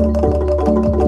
フフフ。